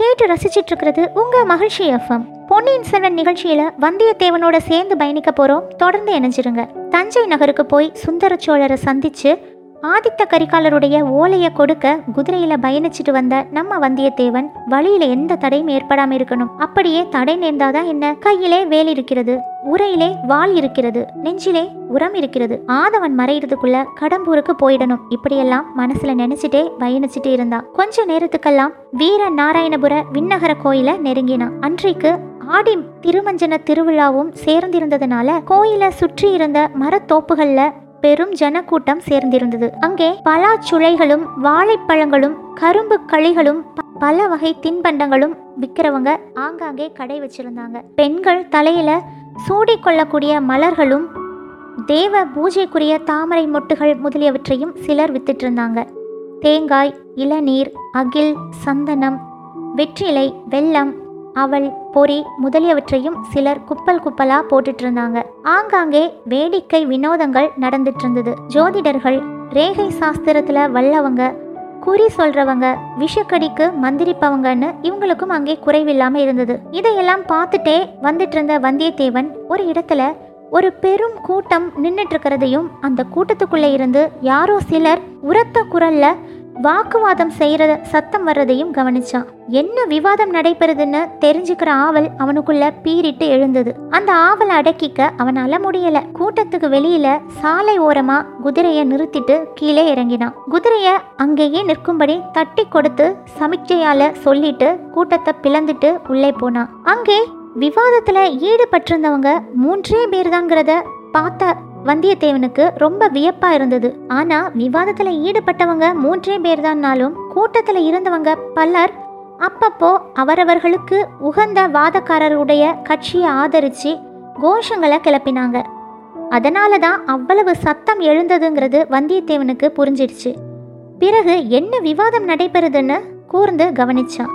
கேட்டு ரசிச்சிட்டு இருக்கிறது உங்க மகிழ்ச்சி எஃப்எம் பொன்னியின் செல்வன் நிகழ்ச்சியில வந்தியத்தேவனோட சேர்ந்து பயணிக்க போறோம். தொடர்ந்து இணைஞ்சிருங்க. தஞ்சை நகருக்கு போய் சுந்தர சோழரை சந்திச்சு ஆதித்த கரிகாலருடைய ஓலையை கொடுக்க குதிரையில பயணிச்சுட்டு வந்த நம்ம வந்தியத்தேவன் வழியில எந்த தடையும் ஏற்படாம இருக்கணும். அப்படியே தடை நேர்ந்தாதான் என்ன? கையிலே வேல் இருக்கிறது உரையிலே வாள் இருக்கிறது நெஞ்சிலே உரம் இருக்கிறது. ஆதவன் மறையிறதுக்குள்ள கடம்பூருக்கு போயிடணும். இப்படியெல்லாம் மனசுல நினைச்சிட்டே பயணிச்சுட்டு இருந்தான் கொஞ்ச நேரத்துக்கெல்லாம் வீர நாராயணபுர விண்ணகர கோயில நெருங்கினான் அன்றைக்கு ஆடி திருமஞ்சன திருவிழாவும் சேர்ந்திருந்ததுனால கோயிலை சுற்றி இருந்த மரத்தோப்புகள்ல பெரும் ஜனக்கூட்டம் சேர்ந்திருந்தது. அங்கே பலாச்சுளைகளும் வாழைப்பழங்களும் கரும்பு களிகளும் ப- பல வகை தின்பண்டங்களும் விற்கிறவங்க ஆங்காங்கே கடை வச்சிருந்தாங்க. பெண்கள் தலையில சூடிக்கொள்ளக்கூடிய மலர்களும் தேவ பூஜைக்குரிய தாமரை மொட்டுகள் முதலியவற்றையும் சிலர் வித்துட்டு இருந்தாங்க தேங்காய் இளநீர் அகில் சந்தனம் வெற்றிலை வெல்லம் அவள் பொறி முதலியவற்றையும் சிலர் குப்பல் குப்பலா போட்டுட்டு இருந்தாங்க ஆங்காங்கே வேடிக்கை வினோதங்கள் நடந்துட்டு இருந்தது ஜோதிடர்கள் ரேகை சாஸ்திரத்துல வல்லவங்க குறி சொல்றவங்க விஷக்கடிக்கு மந்திரிப்பவங்கன்னு இவங்களுக்கும் அங்கே குறைவில்லாம இருந்தது. இதையெல்லாம் பார்த்துட்டே வந்துட்டு இருந்த வந்தியத்தேவன் ஒரு இடத்துல ஒரு பெரும் கூட்டம் நின்றுட்டு இருக்கிறதையும் அந்த கூட்டத்துக்குள்ளே இருந்து யாரோ சிலர் உரத்த குரல்ல வாக்குவாதம் செய்கிறத சத்தம் வர்றதையும் கவனிச்சான். என்ன விவாதம் நடைபெறுதுன்னு தெரிஞ்சுக்கிற ஆவல் அவனுக்குள்ள பீறிட்டு எழுந்தது. அந்த ஆவலை அடக்கிக்க அவனால முடியல. கூட்டத்துக்கு வெளியில சாலை ஓரமா குதிரையை நிறுத்திட்டு கீழே இறங்கினான். குதிரைய அங்கேயே நிற்கும்படி தட்டி கொடுத்து சமிக்ஞையால சொல்லிட்டு கூட்டத்தை பிளந்துட்டு உள்ளே போனான். அங்கே விவாதத்துல ஈடுபட்டிருந்தவங்க மூன்றே பேர் தாங்கிறத பார்த்த வந்தியத்தேவனுக்கு ரொம்ப வியப்பா இருந்தது. ஆனா விவாதத்துல ஈடுபட்டவங்க மூன்றே பேர்தான்னாலும் கூட்டத்துல இருந்தவங்க பலர் அப்பப்போ அவரவர்களுக்கு உகந்த வாதக்காரருடைய கட்சியை ஆதரிச்சு கோஷங்களை கிளப்பினாங்க. அதனால தான் அவ்வளவு சத்தம் எழுந்ததுங்கிறது வந்தியத்தேவனுக்கு புரிஞ்சிடுச்சு. பிறகு என்ன விவாதம் நடைபெறுதுன்னு கூர்ந்து கவனிச்சான்.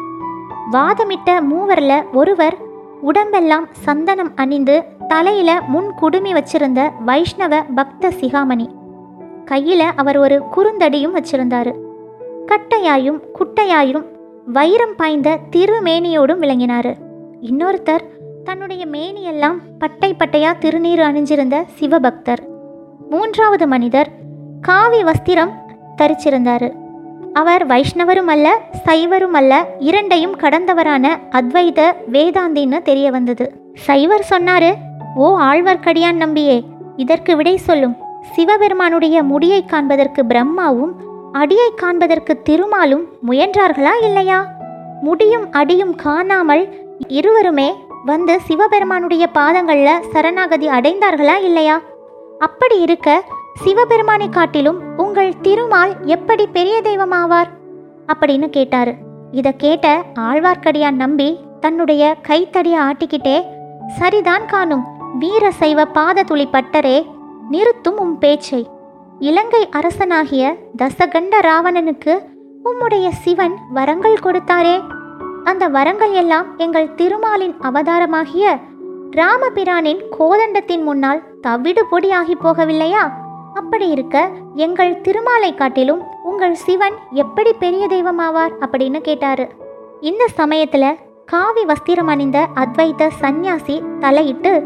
வாதமிட்ட மூவரில் ஒருவர் உடம்பெல்லாம் சந்தனம் அணிந்து தலையில முன் குடுமி வச்சிருந்த வைஷ்ணவ பக்த சிகாமணி. கையில அவர் ஒரு குறுந்தடியும் வச்சிருந்தாரு. கட்டையாயும் குட்டையாயும் வைரம் பாய்ந்த திருமேனியோடும் விளங்கினாரு. இன்னொருத்தர் தன்னுடைய மேனியெல்லாம் பட்டை பட்டையா திருநீர் அணிஞ்சிருந்த சிவபக்தர். மூன்றாவது மனிதர் காவி வஸ்திரம் தரிச்சிருந்தாரு. அவர் வைஷ்ணவரும் அல்ல சைவரும் அல்ல இரண்டையும் கடந்தவரான அத்வைத வேதாந்தின்னு தெரிய வந்தது. சைவர் சொன்னாரு ஓ ஆழ்வார்க்கடியான் நம்பியே இதற்கு விடை சொல்லும். சிவபெருமானுடைய முடியை காண்பதற்கு பிரம்மாவும் அடியை காண்பதற்கு திருமாலும் முயன்றார்களா இல்லையா? முடியும் அடியும் காணாமல் இருவருமே வந்து சிவபெருமானுடைய பாதங்களில் சரணாகதி அடைந்தார்களா இல்லையா? அப்படி இருக்க சிவபெருமானை காட்டிலும் உங்கள் திருமால் எப்படி பெரிய தெய்வமாவார்? அப்படின்னு கேட்டாரு. இதை கேட்ட ஆழ்வார்க்கடியான் நம்பி தன்னுடைய கைத்தடியை ஆட்டிக்கிட்டே சரிதான் காணும் வீர சைவ பாததுளி பட்டரே நிறுத்தும் உம் பேச்சை. இலங்கை அரசனாகிய தசகண்ட ராவணனுக்கு உம்முடைய சிவன் வரங்கள் கொடுத்தாரே. அந்த வரங்கள் எல்லாம் எங்கள் திருமாலின் அவதாரமாகிய ராமபிரானின் கோதண்டத்தின் முன்னால் தவிடு பொடியாகி போகவில்லையா? அப்படி இருக்க எங்கள் திருமாலை காட்டிலும் உங்கள் சிவன் எப்படி பெரிய தெய்வமாவார் அப்படின்னு கேட்டாரு. இந்த சமயத்துல காவி வஸ்திரம் அணிந்த அத்வைத்த சந்நியாசி தலையிட்டு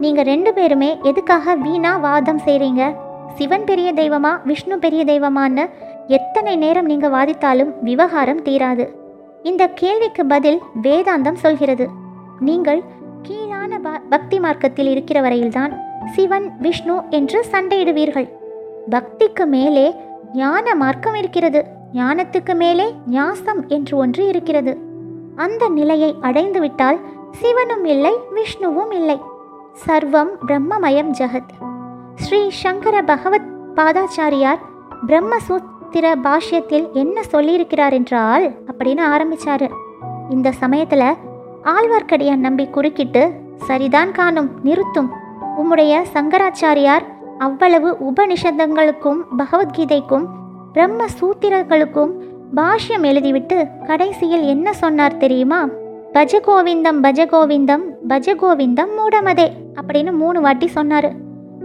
நீங்க ரெண்டு பேருமே எதுக்காக வீணா வாதம் செய்றீங்க? சிவன் பெரிய தெய்வமா விஷ்ணு பெரிய தெய்வமான்னு எத்தனை நேரம் நீங்க வாதித்தாலும் விவகாரம் தீராது. இந்த கேள்விக்கு பதில் வேதாந்தம் சொல்கிறது. நீங்கள் கீழான ப- பக்தி மார்க்கத்தில் இருக்கிற வரையில்தான் சிவன் விஷ்ணு என்று சண்டையிடுவீர்கள். பக்திக்கு மேலே ஞான மார்க்கம் இருக்கிறது. ஞானத்துக்கு மேலே ஞாசம் என்று ஒன்று இருக்கிறது. அந்த நிலையை அடைந்துவிட்டால் சிவனும் இல்லை விஷ்ணுவும் இல்லை. சர்வம் பிரம்மமயம் ஜகத். ஸ்ரீ சங்கர பகவத் பாதாச்சாரியார் பிரம்மசூத்திர பாஷ்யத்தில் என்ன சொல்லியிருக்கிறார் என்றால் அப்படின்னு ஆரம்பிச்சாரு. இந்த சமயத்தில் ஆழ்வார்க்கடியான் நம்பி குறுக்கிட்டு சரிதான் காணும் நிறுத்தும். உம்முடைய சங்கராச்சாரியார் அவ்வளவு உபனிஷதங்களுக்கும் பகவத்கீதைக்கும் பிரம்ம சூத்திரர்களுக்கும் பாஷ்யம் எழுதிவிட்டு கடைசியில் என்ன சொன்னார் தெரியுமா? பஜ கோவிந்தம் பஜ கோவிந்தம் பஜ கோவிந்தம் மூடமதே அப்படின்னு மூணு வாட்டி சொன்னாரு.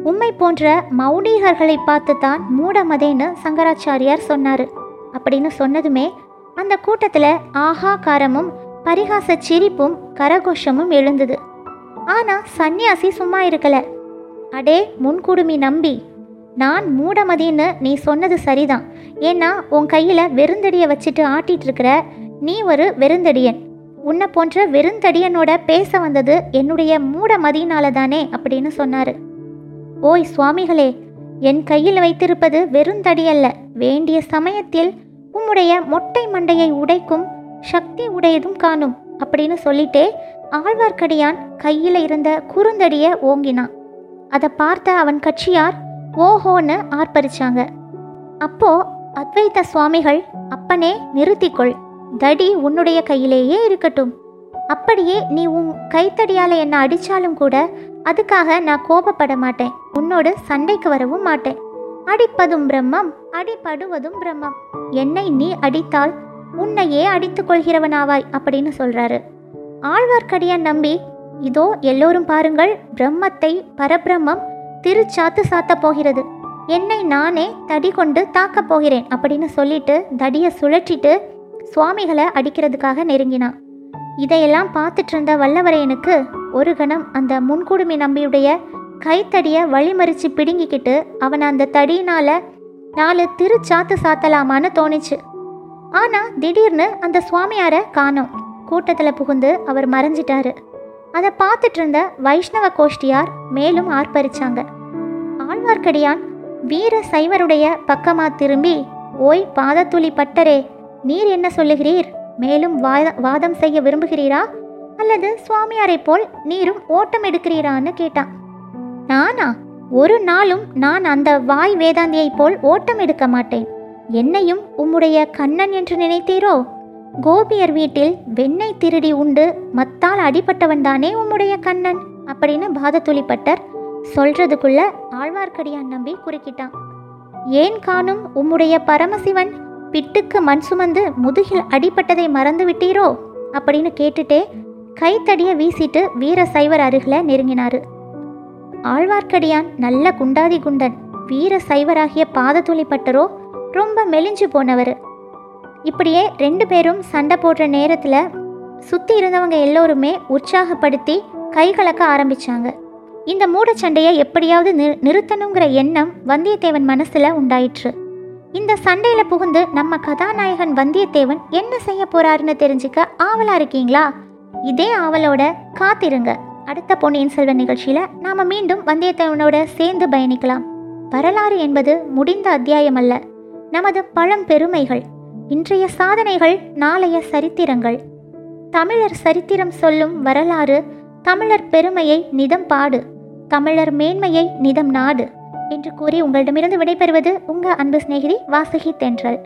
உம்மை போன்ற மௌடீகர்களை பார்த்து தான் மூடமதேன்னு சங்கராச்சாரியார் சொன்னாரு. அப்படின்னு சொன்னதுமே அந்த கூட்டத்துல ஆஹாகாரமும் பரிகாச சிரிப்பும் கரகோஷமும் எழுந்தது. ஆனால் சந்நியாசி சும்மா இருக்கல. அடே முன்குடுமி நம்பி. நான் மூடமதின்னு நீ சொன்னது சரிதான். ஏன்னா உன் கையில் வெறுந்தடியை வச்சுட்டு ஆட்டிட்டு இருக்கிற நீ ஒரு வெறுந்தடியன். உன்னை போன்ற வெறுந்தடியனோட பேச வந்தது என்னுடைய மூடமதியினால தானே அப்படின்னு சொன்னாரு. ஓய் சுவாமிகளே என் கையில் வைத்திருப்பது வெறுந்தடியல்ல வேண்டிய சமயத்தில் உம்முடைய மொட்டை மண்டையை உடைக்கும் சக்தி உடையதும் காணும் அப்படின்னு சொல்லிட்டே ஆழ்வார்க்கடியான் கையில் இருந்த குறுந்தடியை ஓங்கினான். அதை பார்த்த அவன் கட்சியார் ஓஹோன்னு ஆர்ப்பரிச்சாங்க. அப்போ அத்வைத்த சுவாமிகள் அப்பனே நிறுத்திக்கொள். தடி உன்னுடைய கையிலேயே இருக்கட்டும். அப்படியே நீ உன் கைத்தடியால் என்னை அடித்தாலும் கூட அதுக்காக நான் கோபப்பட மாட்டேன். உன்னோடு சண்டைக்கு வரவும் மாட்டேன். அடிப்பதும் பிரம்மம் அடிபடுவதும் பிரம்மம். என்னை நீ அடித்தால் உன்னையே அடித்துக் கொள்கிறவனாவாய் அப்படின்னு சொல்றாரு. ஆழ்வார்க்கடியான் நம்பி இதோ எல்லோரும் பாருங்கள் பிரம்மத்தை பரபிரம்மம் திருச்சாத்து சாத்த போகிறது. என்னை நானே தடி கொண்டு தாக்கப் போகிறேன் அப்படின்னு சொல்லிட்டு தடியை சுழற்றிட்டு சுவாமிகளை அடிக்கிறதுக்காக நெருங்கினான் இதையெல்லாம் பார்த்துட்டு இருந்த வல்லவரையனுக்கு ஒரு கணம் அந்த முன்குடுமி நம்பியுடைய கைத்தடியை வழிமறிச்சு பிடுங்கிக்கிட்டு அவன் அந்த தடியினால நாலு திருச்சாத்து சாத்தலாமான்னு தோணுச்சு. ஆனா திடீர்னு அந்த சுவாமியாரை காணோம். கூட்டத்தில் புகுந்து அவர் மறைஞ்சிட்டாரு. அதை பார்த்துட்டு இருந்த வைஷ்ணவ கோஷ்டியார் மேலும் ஆர்ப்பரிச்சாங்க. ஆழ்வார்க்கடியான் வீர சைவருடைய பக்கமா திரும்பி ஓய் பாதத்துளி பட்டரே நீர் என்ன சொல்லுகிறீர்? மேலும் வாதம் செய்ய விரும்புகிறீரா? அல்லது சுவாமியாரை போல் நீரும் ஓட்டம் எடுக்கிறீரான்னு கேட்டான். நானா? ஒரு நாளும் நான் அந்த வாய் வேதாந்தியைப் போல் ஓட்டம் எடுக்க மாட்டேன். என்னையும் உம்முடைய கண்ணன் என்று நினைத்தீரோ? கோபியர் வீட்டில் வெண்ணெய் திருடி உண்டு மத்தால் அடிபட்டவன் தானே உம்முடைய கண்ணன்? அப்படின்னு பாதத்துளிப்பட்டர் சொல்றதுக்குள்ள ஆழ்வார்க்கடியான் நம்பி குறுக்கிட்டான். ஏன் காணும் உம்முடைய பரமசிவன்? பிட்டுக்கு மண் சுமந்து முதுகில் அடிபட்டதை மறந்து விட்டீரோ? அப்படின்னு கேட்டுட்டே கைத்தடியை வீசிட்டு வீர சைவர் அருகில் நெருங்கினாரு. ஆழ்வார்க்கடியான் நல்ல குண்டாதி குண்டன் வீர சைவராகிய பாதத்துளிப்பட்டரோ ரொம்ப மெலிஞ்சு போனவர். இப்படியே ரெண்டு பேரும் சண்டை போடுற நேரத்தில் சுற்றி இருந்தவங்க எல்லோருமே உற்சாகப்படுத்தி கை கலக்க ஆரம்பித்தாங்க இந்த மூடச்சண்டையை எப்படியாவது நிறு நிறுத்தணுங்கிற எண்ணம் வந்தியத்தேவன் மனசில் உண்டாயிற்று. இந்த சண்டையில் புகுந்து நம்ம கதாநாயகன் வந்தியத்தேவன் என்ன செய்ய போறாருன்னு தெரிஞ்சுக்க ஆவலாக இருக்கீங்களா? இதே ஆவலோட காத்திருங்க. அடுத்த பொன்னியின் செல்வன் நிகழ்ச்சியில் நாம் மீண்டும் வந்தியத்தேவனோட சேர்ந்து பயணிக்கலாம். வரலாறு என்பது முடிந்த அத்தியாயம் அல்ல நமது பழம் பெருமைகள் இன்றைய சாதனைகள் நாளைய சரித்திரங்கள். தமிழர் சரித்திரம் சொல்லும் வரலாறு தமிழர் பெருமையை நிதம் பாடு தமிழர் மேன்மையை நிதம் நாடு என்று கூறி உங்களிடமிருந்து விடைபெறுவது உங்கள் அன்பு சிநேகிதி வாசுகி தென்றல்.